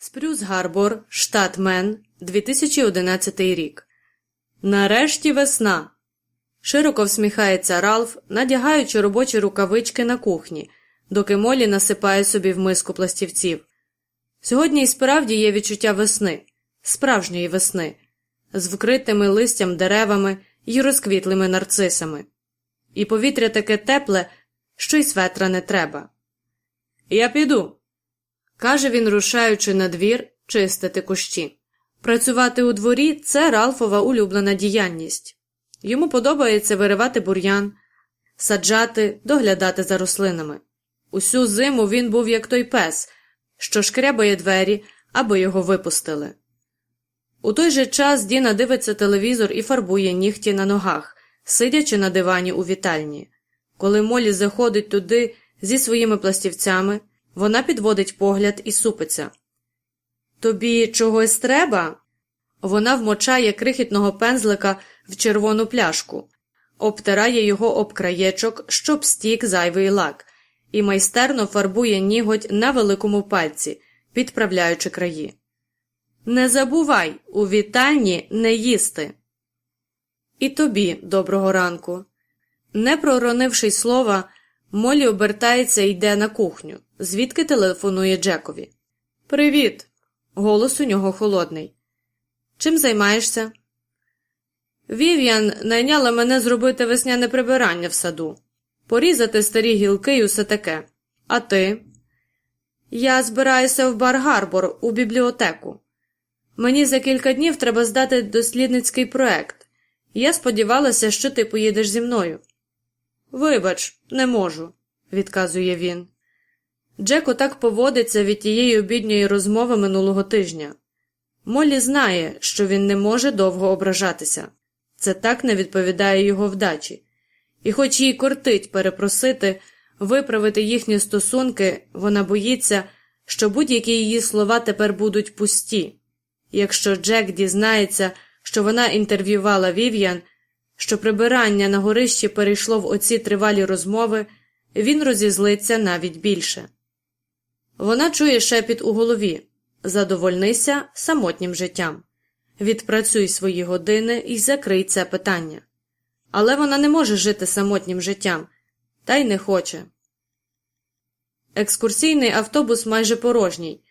Спрюс Гарбор, штат Мен, 2011 рік. Нарешті весна. Широко всміхається Ралф, надягаючи робочі рукавички на кухні, доки Молі насипає собі в миску пластівців. Сьогодні і справді є відчуття весни, справжньої весни, з вкритими листям деревами і розквітлими нарцисами. І повітря таке тепле, що й светра не треба. Я піду, каже він, рушаючи на двір чистити кущі. Працювати у дворі це Ралфова улюблена діяльність. Йому подобається виривати бур'ян, саджати, доглядати за рослинами. Усю зиму він був як той пес, що шкрябає двері, аби його випустили. У той же час Діна дивиться телевізор і фарбує нігті на ногах, сидячи на дивані у вітальні. Коли Молі заходить туди зі своїми пластівцями, вона підводить погляд і супиться. Тобі чогось треба? Вона вмочає крихітного пензлика в червону пляшку, обтирає його об краєчок, щоб стік зайвий лак, і майстерно фарбує ніготь на великому пальці, підправляючи краї. Не забувай у вітальні не їсти. І тобі доброго ранку. Не проронивши слова, Молі обертається і йде на кухню, звідки телефонує Джекові. Привіт. Голос у нього холодний. Чим займаєшся? Вів'ян найняла мене зробити весняне прибирання в саду, порізати старі гілки і усе таке. А ти? Я збираюся в бар Гарбор у бібліотеку. Мені за кілька днів треба здати дослідницький проект. Я сподівалася, що ти поїдеш зі мною. Вибач, не можу, відказує він. Джеко так поводиться від тієї обідньої розмови минулого тижня. Молі знає, що він не може довго ображатися, це так не відповідає його вдачі, і, хоч їй кортить перепросити, виправити їхні стосунки, вона боїться, що будь-які її слова тепер будуть пусті. Якщо Джек дізнається, що вона інтерв'ювала Вів'ян, що прибирання на горищі перейшло в оці тривалі розмови, він розізлиться навіть більше. Вона чує шепіт у голові задовольнися самотнім життям, відпрацюй свої години і закрий це питання. Але вона не може жити самотнім життям, та й не хоче. Екскурсійний автобус майже порожній.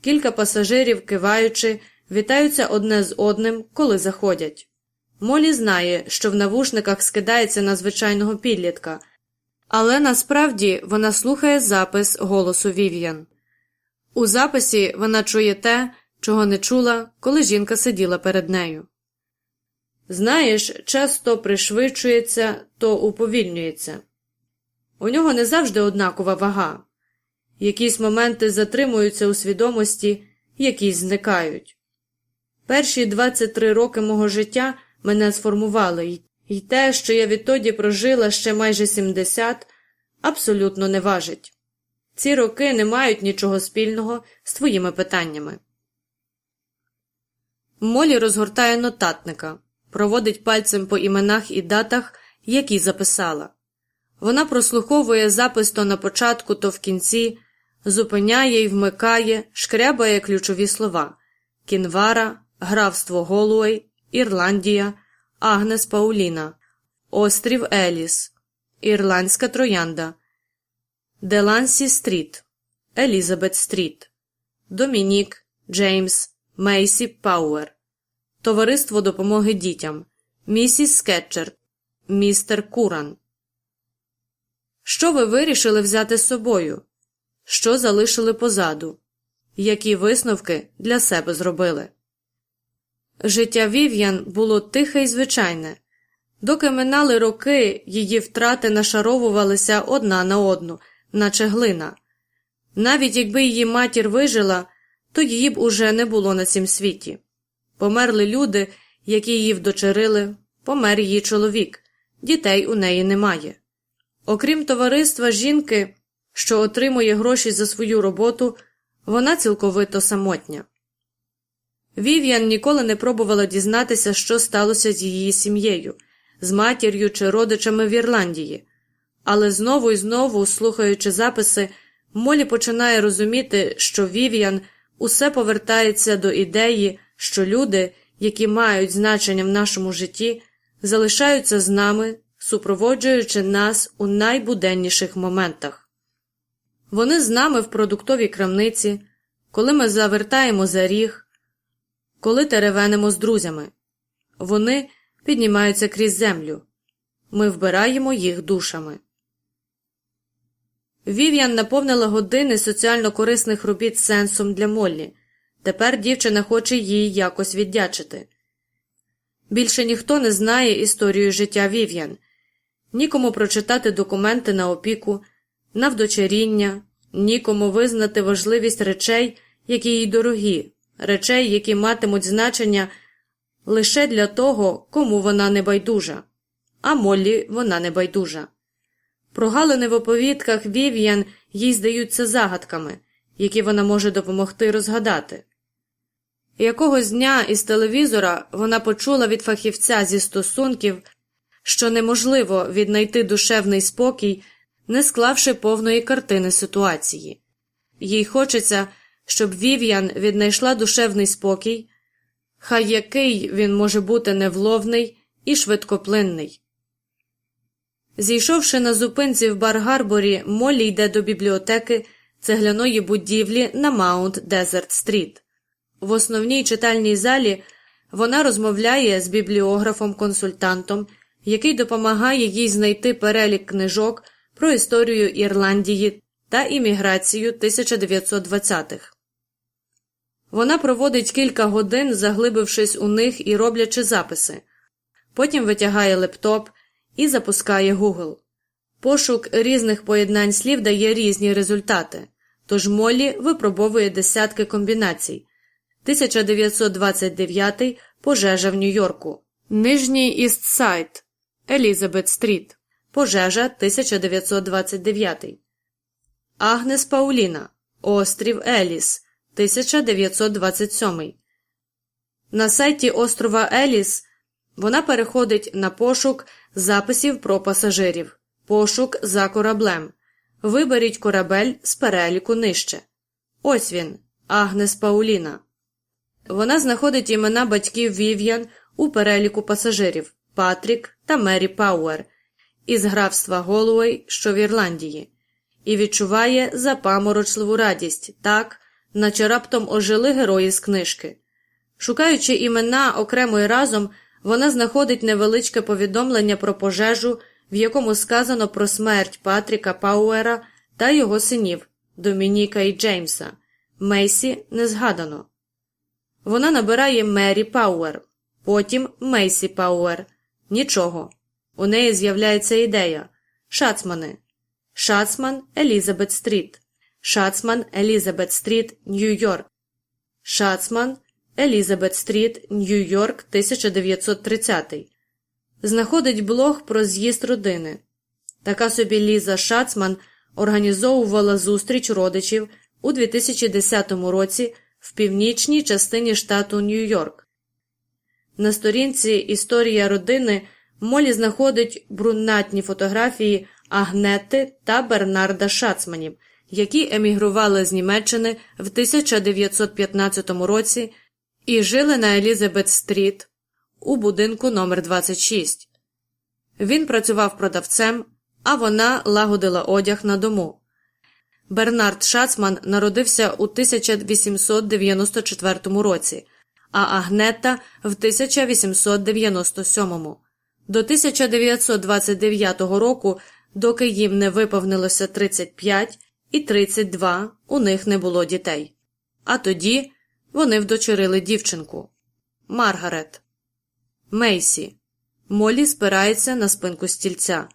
Кілька пасажирів, киваючи, вітаються одне з одним, коли заходять. Молі знає, що в навушниках скидається на звичайного підлітка, але насправді вона слухає запис голосу Вів'ян. У записі вона чує те, чого не чула, коли жінка сиділа перед нею. Знаєш, час то пришвидшується, то уповільнюється. У нього не завжди однакова вага. Якісь моменти затримуються у свідомості, якісь зникають. Перші 23 роки мого життя мене сформували, і те, що я відтоді прожила ще майже 70, абсолютно не важить. Ці роки не мають нічого спільного з твоїми питаннями. Молі розгортає нотатника, проводить пальцем по іменах і датах, які записала. Вона прослуховує запис то на початку, то в кінці, зупиняє і вмикає, шкрябає ключові слова Кінвара, Графство Голуей, Ірландія, Агнес Пауліна, Острів Еліс, Ірландська Троянда. Делансі Стріт, Елізабет Стріт, Домінік, Джеймс, Мейсі Пауер, Товариство допомоги дітям, Місіс Скетчерд, Містер Куран. Що ви вирішили взяти з собою? Що залишили позаду? Які висновки для себе зробили? Життя Вів'ян було тихе і звичайне. Доки минали роки, її втрати нашаровувалися одна на одну наче глина. Навіть якби її матір вижила, то її б уже не було на цім світі. Померли люди, які її вдочерили, помер її чоловік, дітей у неї немає. Окрім товариства жінки, що отримує гроші за свою роботу, вона цілковито самотня. Вів'ян ніколи не пробувала дізнатися, що сталося з її сім'єю, з матір'ю чи родичами в Ірландії але знову і знову, слухаючи записи, Молі починає розуміти, що Вів'ян усе повертається до ідеї, що люди, які мають значення в нашому житті, залишаються з нами, супроводжуючи нас у найбуденніших моментах. Вони з нами в продуктовій крамниці, коли ми завертаємо за ріг, коли теревенимо з друзями. Вони піднімаються крізь землю. Ми вбираємо їх душами. Вів'ян наповнила години соціально корисних робіт сенсом для Моллі. Тепер дівчина хоче їй якось віддячити. Більше ніхто не знає історію життя Вів'ян, нікому прочитати документи на опіку, на вдочеріння, нікому визнати важливість речей, які їй дорогі, речей, які матимуть значення лише для того, кому вона не байдужа, а Моллі вона не байдужа. Прогалини в оповідках Вів'ян їй здаються загадками, які вона може допомогти розгадати. Якогось дня із телевізора вона почула від фахівця зі стосунків, що неможливо віднайти душевний спокій, не склавши повної картини ситуації. Їй хочеться, щоб Вів'ян віднайшла душевний спокій, хай який він може бути невловний і швидкоплинний. Зійшовши на зупинці в Бар-Гарборі, Моллі йде до бібліотеки цегляної будівлі на Маунт Дезерт Стріт. В основній читальній залі вона розмовляє з бібліографом-консультантом, який допомагає їй знайти перелік книжок про історію Ірландії та імміграцію 1920-х. Вона проводить кілька годин, заглибившись у них і роблячи записи, потім витягає лептоп і запускає Google. Пошук різних поєднань слів дає різні результати, тож Моллі випробовує десятки комбінацій. 1929 пожежа в Нью-Йорку, Нижній Істсайд, Елізабет Стріт, пожежа 1929, Агнес Пауліна, Острів Еліс, 1927. На сайті острова Еліс вона переходить на пошук записів про пасажирів, пошук за кораблем. Виберіть корабель з переліку нижче. Ось він, Агнес Пауліна. Вона знаходить імена батьків Вів'ян у переліку пасажирів Патрік та Мері Пауер із графства Голуей, що в Ірландії, і відчуває запаморочливу радість, так, наче раптом ожили герої з книжки. Шукаючи імена окремо і разом, вона знаходить невеличке повідомлення про пожежу, в якому сказано про смерть Патріка Пауера та його синів Домініка і Джеймса. Мейсі не згадано. Вона набирає Мері Пауер, потім Мейсі Пауер. Нічого. У неї з'являється ідея Шацмани. Шацман Елізабет Стріт. Шацман Елізабет Стріт, Нью-Йорк. Шацман Елізабет Стріт, Нью-Йорк, 1930. Знаходить блог про з'їзд родини. Така собі Ліза Шацман організовувала зустріч родичів у 2010 році в північній частині штату Нью-Йорк. На сторінці Історія родини Молі знаходить брунатні фотографії Агнети та Бернарда Шацманів, які емігрували з Німеччини в 1915 році і жили на Елізабет Стріт у будинку номер 26 Він працював продавцем, а вона лагодила одяг на дому. Бернард Шацман народився у 1894 році, а Агнета в 1897. До 1929 року, доки їм не виповнилося 35 і 32, у них не було дітей. А тоді вони вдочерили дівчинку Маргарет. Мейсі. Молі спирається на спинку стільця.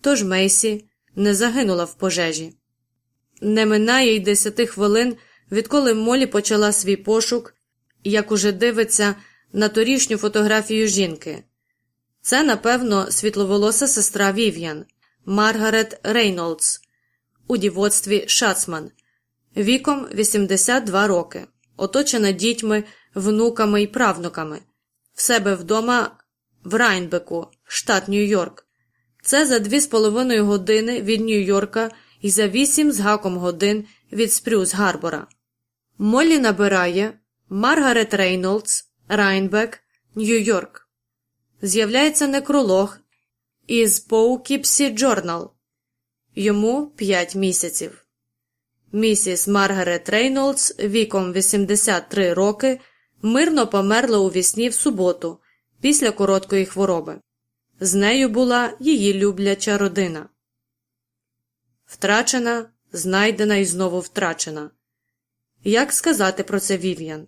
Тож Мейсі не загинула в пожежі. Не минає й десяти хвилин, відколи Молі почала свій пошук, як уже дивиться на торішню фотографію жінки. Це, напевно, світловолоса сестра Вів'ян, Маргарет Рейнолдс, у дівоцтві Шацман, віком 82 роки, оточена дітьми, внуками і правнуками, в себе вдома в Райнбеку, штат Нью-Йорк. Це за дві з половиною години від Нью-Йорка і за вісім з гаком годин від Спрюс Гарбора. Моллі набирає Маргарет Рейнолдс, Райнбек, Нью-Йорк. З'являється некролог із Poughkeepsie Journal. Йому 5 місяців. Місіс Маргарет Рейнолдс віком 83 роки мирно померла у вісні в суботу після короткої хвороби. З нею була її любляча родина. Втрачена, знайдена і знову втрачена. Як сказати про це Вів'ян?